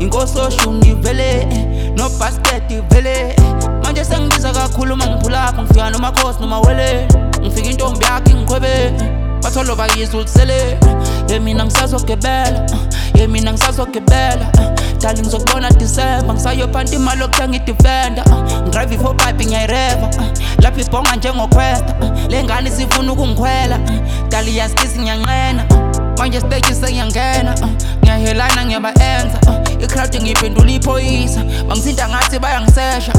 inkosi oshu ngivele no basket vele manje sengibiza kakhulu uma ngiphulapho ngifika nomakhosi nomawele. Ngifika intombi yakhe ngikhwebe batholo bayizwa ulisele. Ye mina ngisazogebela ye mina ngisazogebela dali ngizokubona disemba ngisayophanti imali yokuthenga idifenda ngidrive i-four pipe ngiyayireva. Lapho ibhonga njengokhwesta le ngane sifuna ukungikhwela. Dali yasikisi ngiyanqena. Manje sengiyangena ngiyahelana ngiyabaenza icrowd ngiyiphendula iphoyisa. Bangithinta ngathi bayangisesha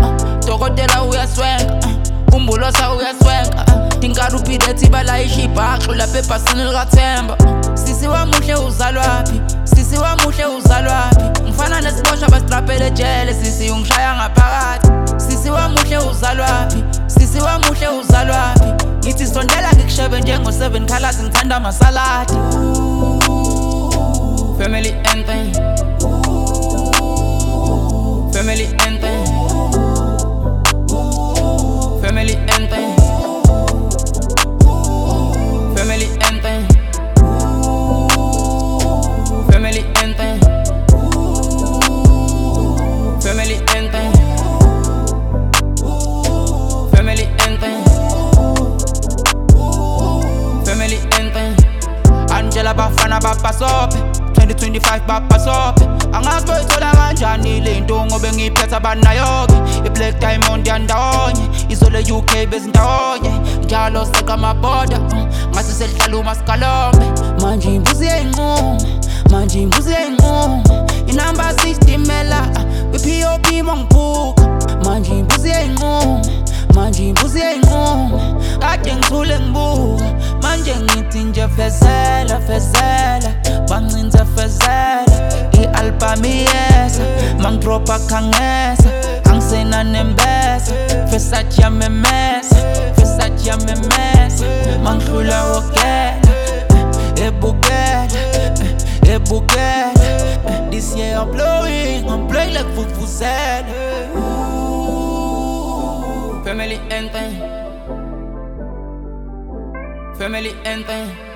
dokotela uyaswenka umbulosa uyaswenka tinkarupidethi balayisha ibhaxu lapha ebhasini likathemba. Sisi wamuhle uzalwaphi sisi wamuhle uzalwaphi ngifana nesiboshwa basitrapele ejele sisi ungishaya ngaphakathi. Sisi wamuhle uzalwaphi sisi wamuhle uzalwaphi ngithi sondela ngikushebe njengo-seven colors ngithanda amasaladi. Family anthem family anthem family anthem family anthem family anthem family anthem family anthem family anthem Angela bafana bapasope 2025 bapasope angazi boyithola kanjani le nto ngobe ngiyiphetha banayo-ke i-black diamond yandawonye izole UK bezindawonye njalo seqa amaboda ngase selihlala umaskalombe manje imbuzi yayinquma manje imbuzi yayinquma inamba 60 mela. Kwi-pop mongiphuka manje imbuzi yayinquma manje imbuzi yayinquma kade ngithule ngibuka manje ngithi nje fezela fezela miyesa mangropa kangesa angsena nembesa fesat yamemesa fesat yamemesa mangrula wokela ebukela ebukela this year I'm blowing I'm playing like vuvuzela Family and thing Family and thing